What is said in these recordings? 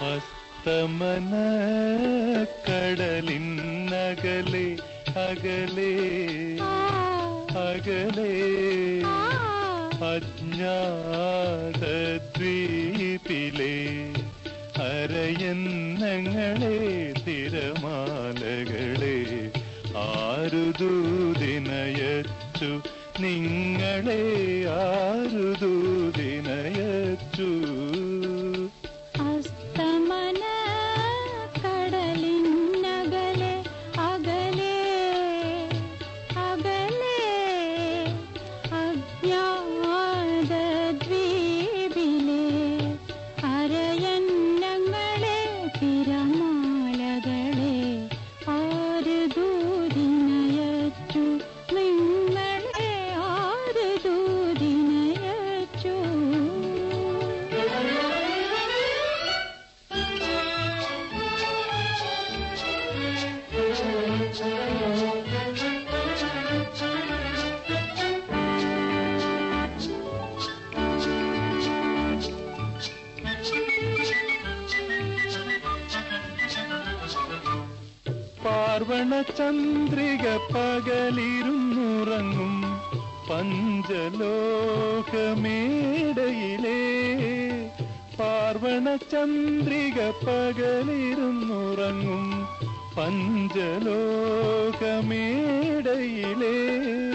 അസ്തമന കടലിന്നകലെ അകലെ അകലെ. അജ്ഞാത ദ്വീപിലെ അരയന്നങ്ങളെ തിരമാലകളെ ആരുദൂതിനയച്ചു നിങ്ങളെ ആരുദൂതിനയച്ചു പാർവണ ചന്ദ്രിക പകലിരുന്നുറങ്ങും പഞ്ചലോകമേടയിലേ. പാർവണ ചന്ദ്രിക പകലിരുന്നുറങ്ങും പഞ്ചലോകമേടയിലേ.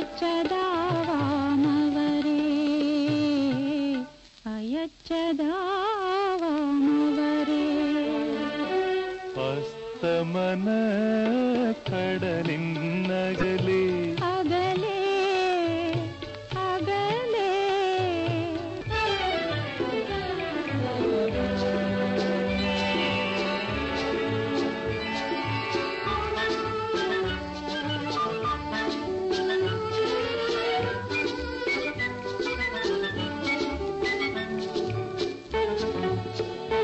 അയച്ചതാവാമവരെ. അയച്ചതാവാമവരെ. അസ്തമന കടലിന്നകലേ അകലെ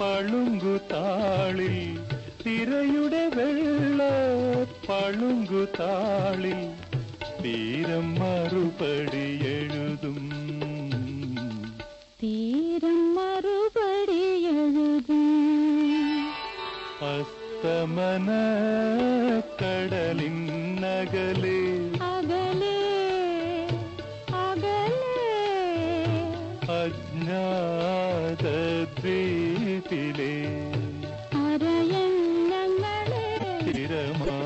പളുങ്കു താളിൽ തിരയുടെ വെള്ള പളുങ്കു താളിൽ തീരം മറുപടി എഴുതും. തീരം മറുപടി എഴുതും. അസ്തമന കടലിന്നകലേ അകലെ അകലെ അജ്ഞാത ദ്വീപിലെ അരയന്നങ്ങളെ തിരമാ